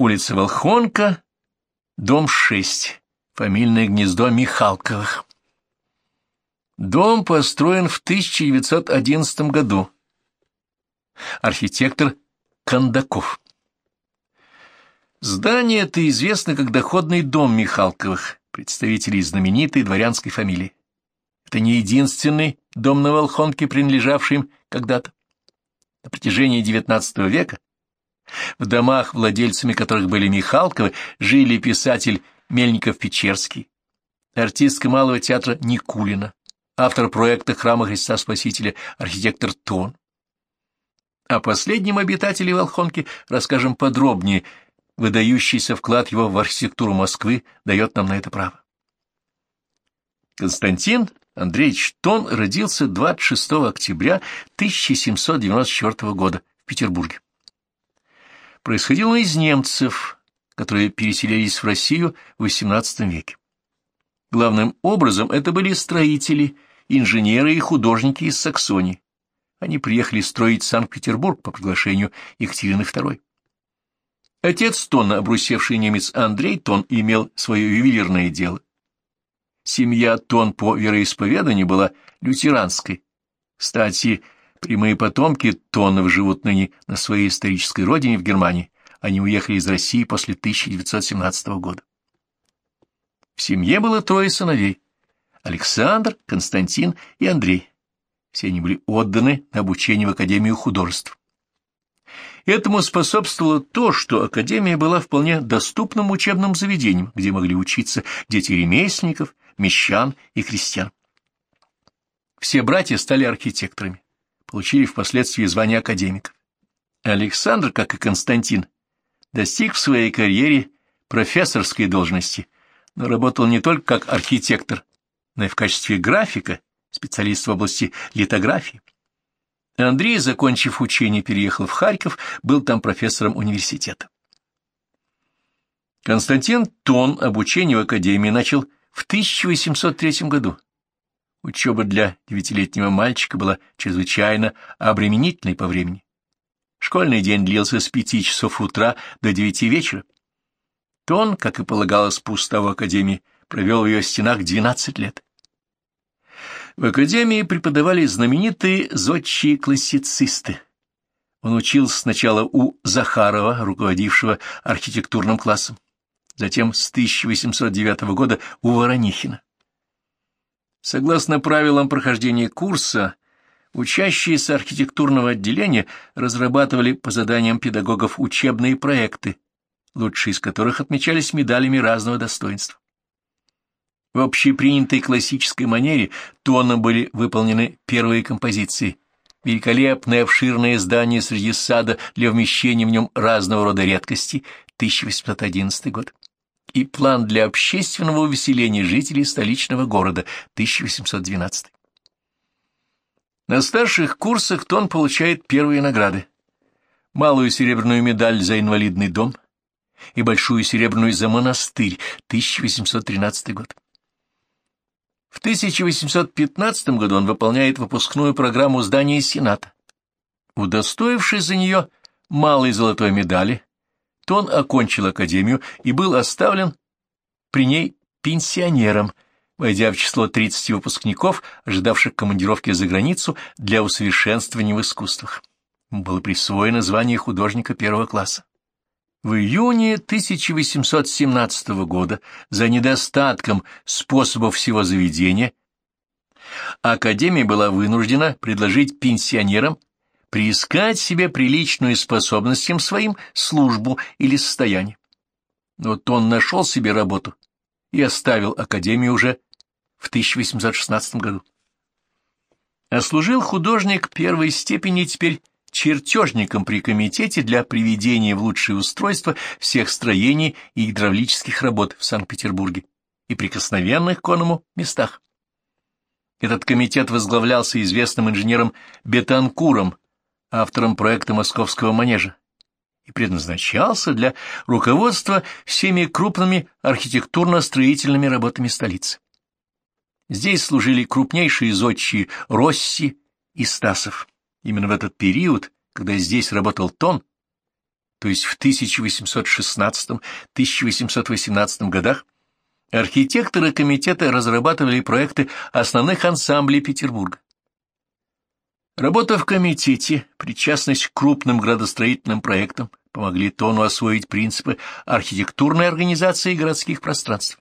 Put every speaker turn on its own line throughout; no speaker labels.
Улица Волхонка, дом 6, фамильное гнездо Михалковых. Дом построен в 1911 году. Архитектор Кондаков. Здание это известно как доходный дом Михалковых, представителей знаменитой дворянской фамилии. Это не единственный дом на Волхонке, принадлежавший им когда-то. На протяжении XIX века в домах, владельцами которых были Михалковы, жили писатель Мельников-Печерский, артистка Малого театра Никулина, автор проекта Храма Христа Спасителя, архитектор Тон. О последнем обитателе Волхонки расскажем подробнее – выдающийся вклад его в архитектуру Москвы дает нам на это право. Константин Андреевич Тон родился 26 октября 1794 года в Петербурге. Происходил он из немцев, которые переселились в Россию в XVIII веке. Главным образом это были строители, инженеры и художники из Саксонии. Они приехали строить Санкт-Петербург по приглашению Екатерины II. Отец Тона, обрусевший немец Андрей Тон, имел свое ювелирное дело. Семья Тон по вероисповеданию была лютеранской. Кстати, прямые потомки Тонов живут ныне на своей исторической родине в Германии. Они уехали из России после 1917 года. В семье было трое сыновей – Александр, Константин и Андрей. Все они были отданы на обучение в Академию художеств. Этому способствовало то, что Академия была вполне доступным учебным заведением, где могли учиться дети ремесленников, мещан и крестьян. Все братья стали архитекторами, получили впоследствии звание академиков. Александр, как и Константин, достиг в своей карьере профессорской должности, но работал не только как архитектор, но и в качестве графика, специалист в области литографии. Андрей, закончив учение, переехал в Харьков, был там профессором университета. Константин Тон обучение в академии начал в 1803 году. Учеба для девятилетнего мальчика была чрезвычайно обременительной по времени. Школьный день длился с пяти часов утра до девяти вечера. Тон, как и полагалось по уставу Академии, провел в ее стенах двенадцать лет. В академии преподавали знаменитые зодчие классицисты. Он учился сначала у Захарова, руководившего архитектурным классом, затем с 1809 года у Воронихина. Согласно правилам прохождения курса, учащиеся архитектурного отделения разрабатывали по заданиям педагогов учебные проекты, лучшие из которых отмечались медалями разного достоинства. В общепринятой классической манере тоном были выполнены первые композиции. Великолепное обширное здание среди сада для вмещения в нем разного рода редкостей, 1811 год. И план для общественного увеселения жителей столичного города, 1812. На старших курсах Тон получает первые награды. Малую серебряную медаль за инвалидный дом и большую серебряную за монастырь, 1813 год. В 1815 году он выполняет выпускную программу здания Сената. Удостоившись за нее малой золотой медали, Тон окончил академию и был оставлен при ней пенсионером, войдя в число 30 выпускников, ожидавших командировки за границу для усовершенствования в искусствах. Было присвоено звание художника первого класса. В июне 1817 года за недостатком способов всего заведения Академия была вынуждена предложить пенсионерам приискать себе приличную способностям своим службу или состояние. Вот он нашел себе работу и оставил Академию уже в 1816 году. А служил художник первой степени теперь чертежником при комитете для приведения в лучшее устройство всех строений и гидравлических работ в Санкт-Петербурге и прикосновенных к оному местах. Этот комитет возглавлялся известным инженером Бетанкуром, автором проекта Московского манежа, и предназначался для руководства всеми крупными архитектурно-строительными работами столицы. Здесь служили крупнейшие зодчие Росси и Стасов. Именно в этот период, когда здесь работал Тон, то есть в 1816-1818 годах, архитекторы комитета разрабатывали проекты основных ансамблей Петербурга. Работа в комитете, причастность к крупным градостроительным проектам помогли Тону освоить принципы архитектурной организации городских пространств.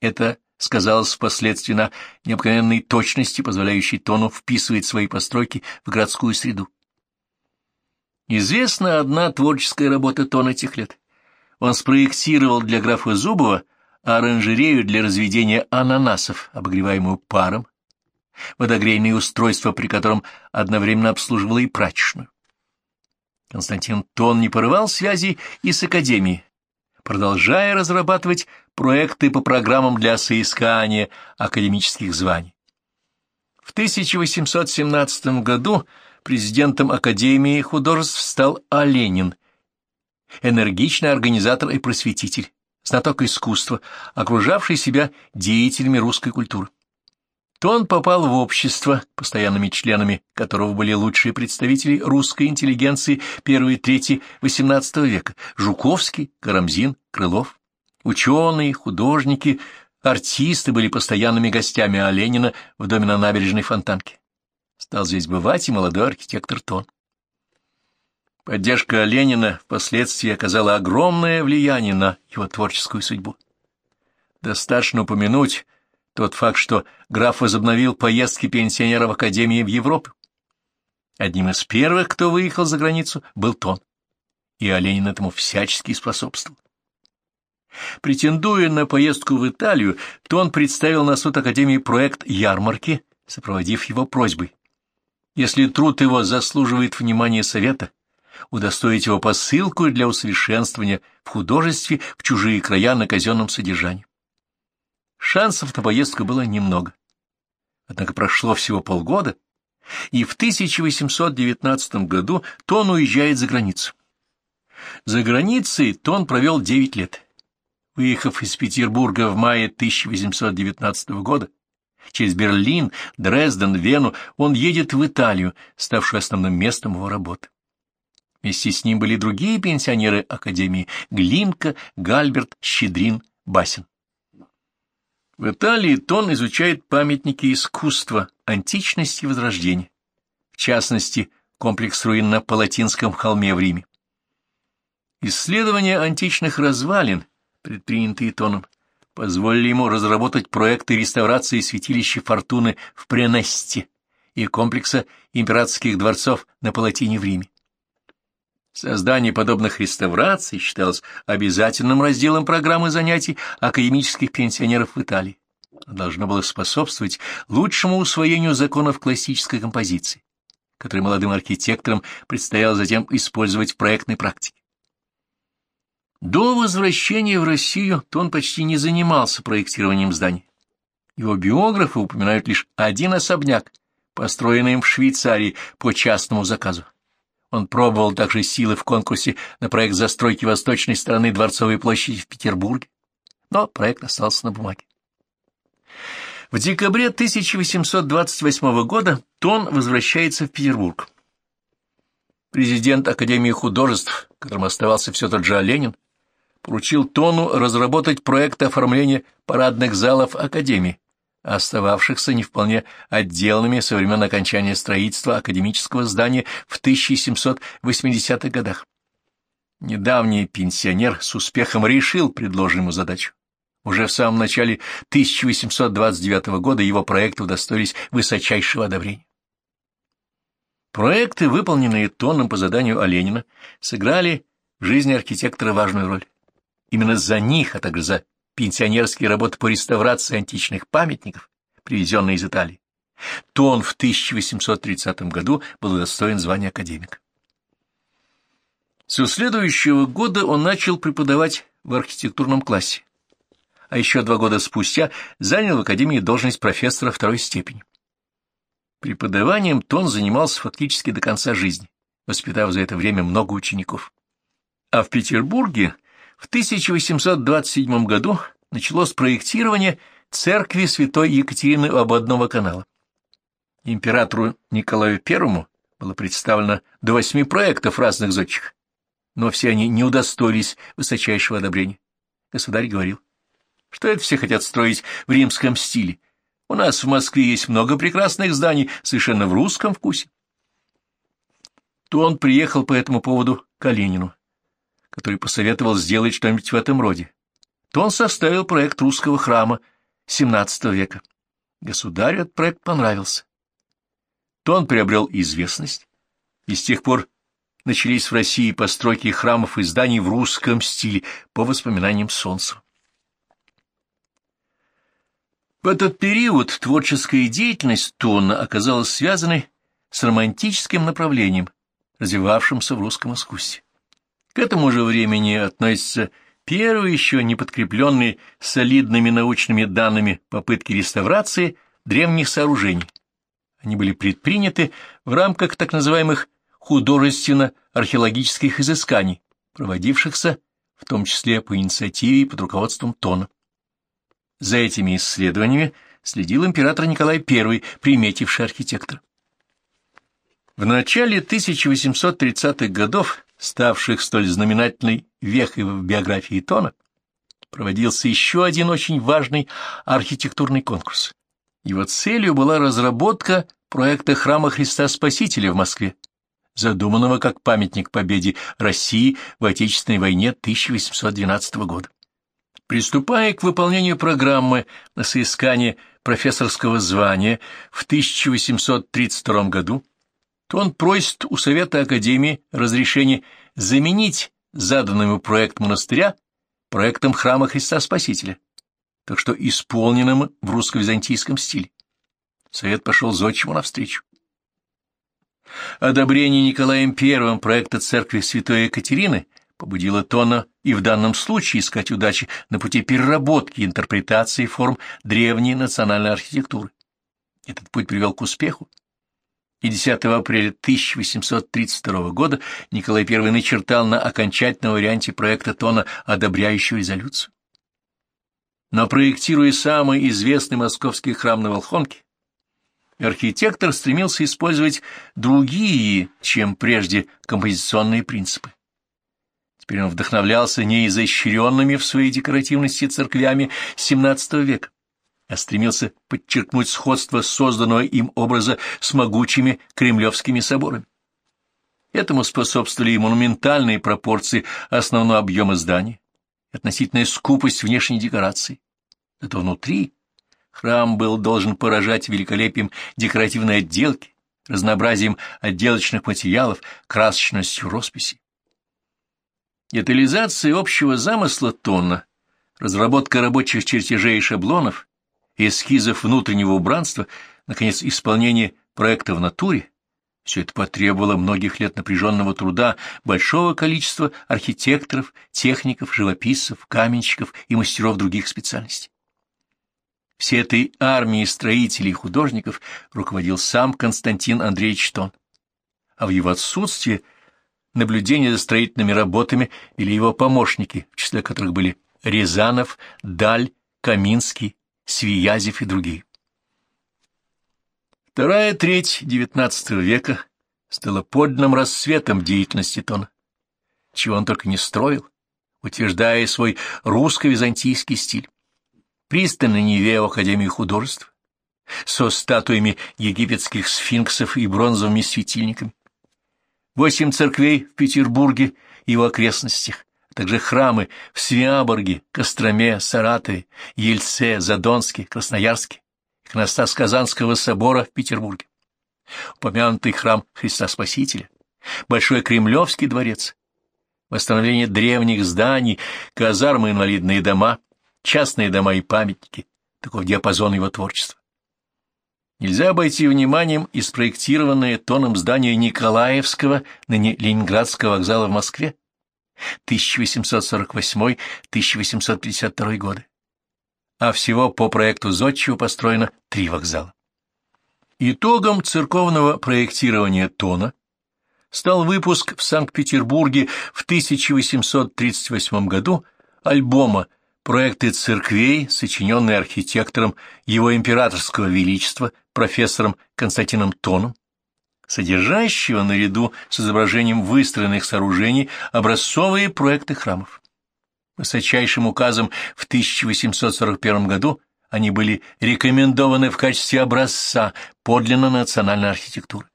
Это сказалось впоследствии на необыкновенной точности, позволяющей Тону вписывать свои постройки в городскую среду. Известна одна творческая работа Тона этих лет. Он спроектировал для графа Зубова оранжерею для разведения ананасов, обогреваемую паром, водогрейное устройство, при котором одновременно обслуживало и прачечную. Константин Тон не порывал связи и с Академией, продолжая разрабатывать проекты по программам для соискания академических званий. В 1817 году президентом Академии художеств стал Оленин, энергичный организатор и просветитель, знаток искусства, окружавший себя деятелями русской культуры то он попал в общество, постоянными членами которого были лучшие представители русской интеллигенции первой трети XVIII века – Жуковский, Карамзин, Крылов. Ученые, художники, артисты были постоянными гостями Оленина в доме на набережной Фонтанке. Стал здесь бывать и молодой архитектор Тон. Поддержка Ленина впоследствии оказала огромное влияние на его творческую судьбу. Достаточно упомянуть тот факт, что граф возобновил поездки пенсионеров в Академии в Европу. Одним из первых, кто выехал за границу, был Тон, и Оленин этому всячески способствовал. Претендуя на поездку в Италию, Тон представил на суд Академии проект ярмарки, сопроводив его просьбой. Если труд его заслуживает внимания совета, удостоить его посылку для усовершенствования в художестве в чужие края на казенном содержании. Шансов на поездку было немного. Однако прошло всего полгода, и в 1819 году Тон уезжает за границу. За границей Тон провел 9 лет. Выехав из Петербурга в мае 1819 года, через Берлин, Дрезден, Вену, он едет в Италию, ставшую основным местом его работы. Вместе с ним были другие пенсионеры Академии – Глинка, Гальберт, Щедрин, Басин. В Италии Тон изучает памятники искусства, античности и возрождения, в частности, комплекс руин на Палатинском холме в Риме. Исследования античных развалин, предпринятые Тоном, позволили ему разработать проекты реставрации святилища Фортуны в Пренесте и комплекса императорских дворцов на Палатине в Риме. Создание подобных реставраций считалось обязательным разделом программы занятий академических пенсионеров в Италии. Должно было способствовать лучшему усвоению законов классической композиции, которые молодым архитекторам предстояло затем использовать в проектной практике. До возвращения в Россию он почти не занимался проектированием зданий. Его биографы упоминают лишь один особняк, построенный им в Швейцарии по частному заказу. Он пробовал также силы в конкурсе на проект застройки восточной стороны Дворцовой площади в Петербурге, но проект остался на бумаге. В декабре 1828 года Тон возвращается в Петербург. Президент Академии художеств, которым оставался все тот же Ленин, поручил Тону разработать проект оформления парадных залов Академии, остававшихся не вполне отделанными со времен окончания строительства академического здания в 1780-х годах. Недавний пенсионер с успехом решил предложенную задачу. Уже в самом начале 1829 года его проекты удостоились высочайшего одобрения. Проекты, выполненные Тоном по заданию Оленина, сыграли в жизни архитектора важную роль. Именно за них, а также за пенсионерские работы по реставрации античных памятников, привезенные из Италии, то он в 1830 году был удостоен звания академика. С следующего года он начал преподавать в архитектурном классе, а еще два года спустя занял в академии должность профессора второй степени. Преподаванием Тон занимался фактически до конца жизни, воспитав за это время много учеников. А в Петербурге в 1827 году началось проектирование церкви святой Екатерины ободного канала. Императору Николаю I было представлено до восьми проектов разных зодчих. но все они не удостоились высочайшего одобрения. Государь говорил, что это все хотят строить в римском стиле. У нас в Москве есть много прекрасных зданий, совершенно в русском вкусе. То он приехал по этому поводу к Калинину, который посоветовал сделать что-нибудь в этом роде. То он составил проект русского храма XVII века. Государю этот проект понравился. То он приобрел известность, и с тех пор начались в России постройки храмов и зданий в русском стиле, по воспоминаниям Солнцева. В этот период творческая деятельность Тонна оказалась связанной с романтическим направлением, развивавшимся в русском искусстве. К этому же времени относятся первые еще не подкрепленные солидными научными данными попытки реставрации древних сооружений. Они были предприняты в рамках так называемых художественно-археологических изысканий, проводившихся в том числе по инициативе и под руководством Тона. За этими исследованиями следил император Николай I, приметивший архитектор. В начале 1830-х годов, ставших столь знаменательной вехой в биографии Тона, проводился еще один очень важный архитектурный конкурс. Его целью была разработка проекта храма Христа Спасителя в Москве, задуманного как памятник победе России в Отечественной войне 1812 года. Приступая к выполнению программы на соискание профессорского звания в 1832 году, то он просит у Совета Академии разрешения заменить заданный ему проект монастыря проектом храма Христа Спасителя, так что исполненным в русско-византийском стиле. Совет пошел зодчему навстречу. Одобрение Николаем I проекта церкви святой Екатерины побудило Тона и в данном случае искать удачи на пути переработки и интерпретации форм древней национальной архитектуры. Этот путь привел к успеху, и 10 апреля 1832 года Николай I начертал на окончательном варианте проекта Тона одобряющую резолюцию. Но проектируя самый известный московский храм на Волхонке, архитектор стремился использовать другие, чем прежде, композиционные принципы. Теперь он вдохновлялся неизощренными в своей декоративности церквями XVII века, а стремился подчеркнуть сходство созданного им образа с могучими кремлевскими соборами. Этому способствовали и монументальные пропорции основного объема здания, относительная скупость внешней декорации. Зато внутри Храм был должен поражать великолепием декоративной отделки, разнообразием отделочных материалов, красочностью росписи. Детализация общего замысла тонна, разработка рабочих чертежей и шаблонов, эскизов внутреннего убранства, наконец, исполнение проекта в натуре — все это потребовало многих лет напряженного труда большого количества архитекторов, техников, живописцев, каменщиков и мастеров других специальностей. Всей этой армией строителей и художников руководил сам Константин Андреевич Тон. А в его отсутствие наблюдение за строительными работами вели его помощники, в числе которых были Рязанов, Даль, Каминский, Свиязев и другие. Вторая треть XIX века стала подлинным рассветом деятельности Тона, чего он только не строил, утверждая свой русско-византийский стиль. Пристань Неве в Академии художеств, со статуями египетских сфинксов и бронзовыми светильниками, восемь церквей в Петербурге и его окрестностях, а также храмы в Свиаборге, Костроме, Саратове, Ельце, Задонске, Красноярске, иконостас Казанского собора в Петербурге, упомянутый храм Христа Спасителя, Большой Кремлевский дворец, восстановление древних зданий, казармы инвалидные дома, частные дома и памятники, такой диапазон его творчества. Нельзя обойти вниманием и спроектированное тоном здание Николаевского, ныне Ленинградского вокзала в Москве, 1848-1852 годы. А всего по проекту Зодчего построено три вокзала. Итогом церковного проектирования Тона стал выпуск в Санкт-Петербурге в 1838 году альбома проекты церквей, сочиненные архитектором Его Императорского Величества профессором Константином Тоном, содержащего наряду с изображением выстроенных сооружений образцовые проекты храмов. Высочайшим указом в 1841 году они были рекомендованы в качестве образца подлинно национальной архитектуры.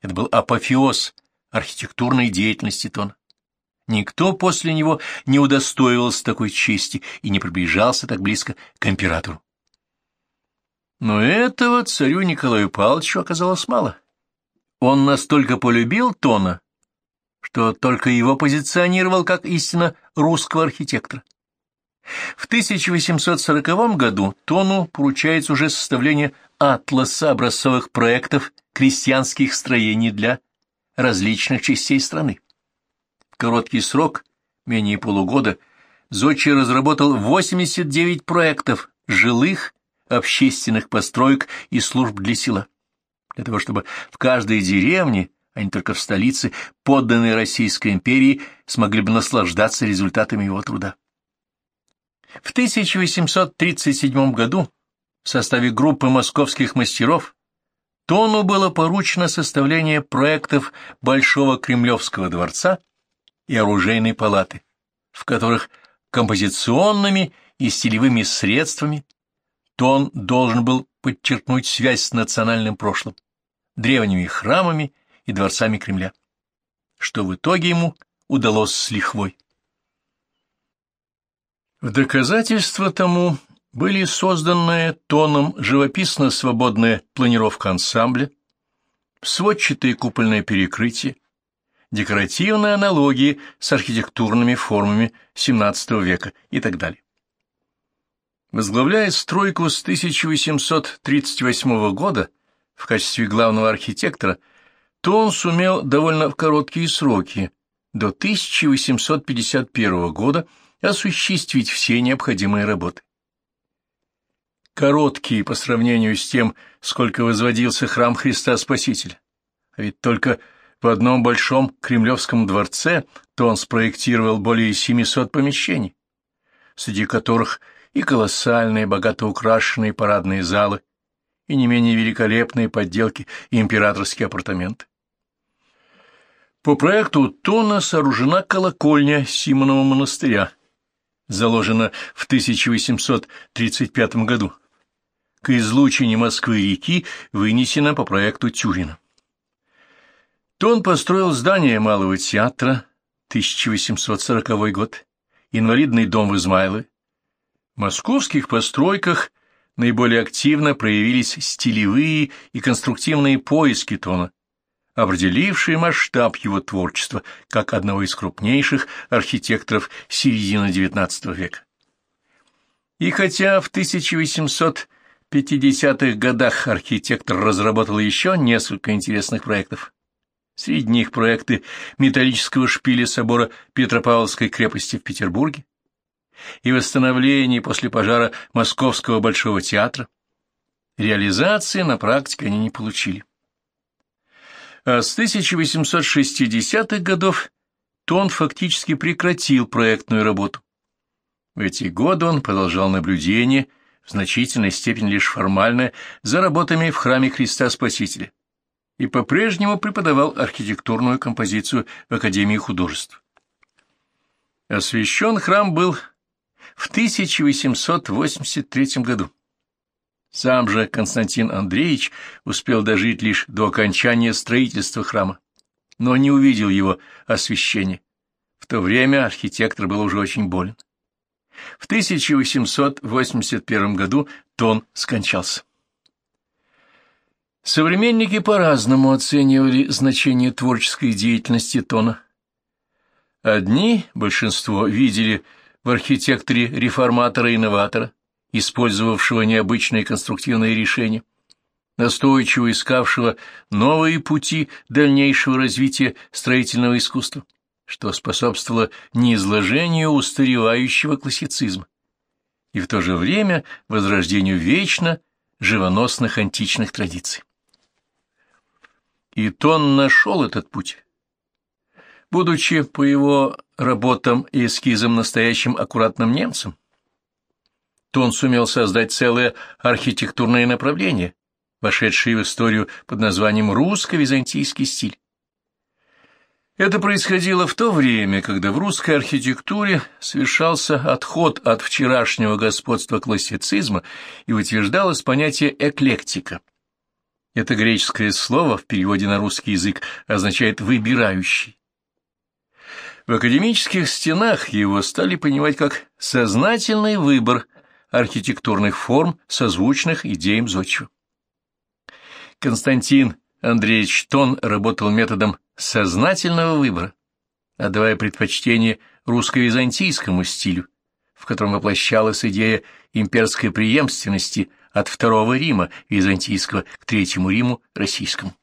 Это был апофеоз архитектурной деятельности Тона. Никто после него не удостоивался такой чести и не приближался так близко к императору. Но этого царю Николаю Павловичу оказалось мало. Он настолько полюбил Тона, что только его позиционировал как истинно русского архитектора. В 1840 году Тону поручается уже составление атласа образцовых проектов крестьянских строений для различных частей страны. В короткий срок, менее полугода, Зодчий разработал 89 проектов жилых, общественных построек и служб для села, для того чтобы в каждой деревне, а не только в столице, подданные Российской империи смогли бы наслаждаться результатами его труда. В 1837 году в составе группы московских мастеров Тону было поручено составление проектов Большого Кремлевского дворца и оружейной палаты, в которых композиционными и стилевыми средствами Тон должен был подчеркнуть связь с национальным прошлым, древними храмами и дворцами Кремля, что в итоге ему удалось с лихвой. В доказательство тому были созданы тоном живописно-свободная планировка ансамбля, сводчатые купольное перекрытие, декоративные аналогии с архитектурными формами XVII века и так далее. Возглавляя стройку с 1838 года в качестве главного архитектора, то он сумел довольно в короткие сроки, до 1851 года, осуществить все необходимые работы короткие по сравнению с тем, сколько возводился храм Христа Спасителя. А ведь только в одном большом Кремлевском дворце то он спроектировал более 700 помещений, среди которых и колоссальные, богато украшенные парадные залы, и не менее великолепные подделки и императорские апартаменты. По проекту Тона сооружена колокольня Симонова монастыря, заложена в 1835 году к излучине Москвы-реки вынесена по проекту Тюрина. Тон построил здание Малого театра, 1840 год, инвалидный дом в Измайлове. В московских постройках наиболее активно проявились стилевые и конструктивные поиски Тона, определившие масштаб его творчества как одного из крупнейших архитекторов середины XIX века. И хотя в 1800 50-х годах архитектор разработал еще несколько интересных проектов. Среди них проекты металлического шпиля собора Петропавловской крепости в Петербурге и восстановление после пожара Московского Большого театра. Реализации на практике они не получили. А с 1860-х годов Тон фактически прекратил проектную работу. В эти годы он продолжал наблюдение в значительной степени лишь формальное, за работами в храме Христа Спасителя, и по-прежнему преподавал архитектурную композицию в Академии художеств. Освящен храм был в 1883 году. Сам же Константин Андреевич успел дожить лишь до окончания строительства храма, но не увидел его освящения. В то время архитектор был уже очень болен. В 1881 году Тон скончался. Современники по-разному оценивали значение творческой деятельности Тона. Одни, большинство, видели архитекторе реформатора-инноватора, использовавшего необычные конструктивные решения, настойчиво искавшего новые пути дальнейшего развития строительного искусства что способствовало неизложению устаревающего классицизма и в то же время возрождению вечно живоносных античных традиций. И Тон нашел этот путь. Будучи по его работам и эскизам настоящим аккуратным немцем, Тон сумел создать целое архитектурное направление, вошедшие в историю под названием русско-византийский стиль. Это происходило в то время, когда в русской архитектуре совершался отход от вчерашнего господства классицизма и утверждалось понятие эклектика. Это греческое слово в переводе на русский язык означает «выбирающий». В академических стенах его стали понимать как сознательный выбор архитектурных форм, созвучных идеям Зодчего. Константин Андреевич Тон работал методом сознательного выбора, отдавая предпочтение русско-византийскому стилю, в котором воплощалась идея имперской преемственности от Второго Рима византийского к Третьему Риму российскому.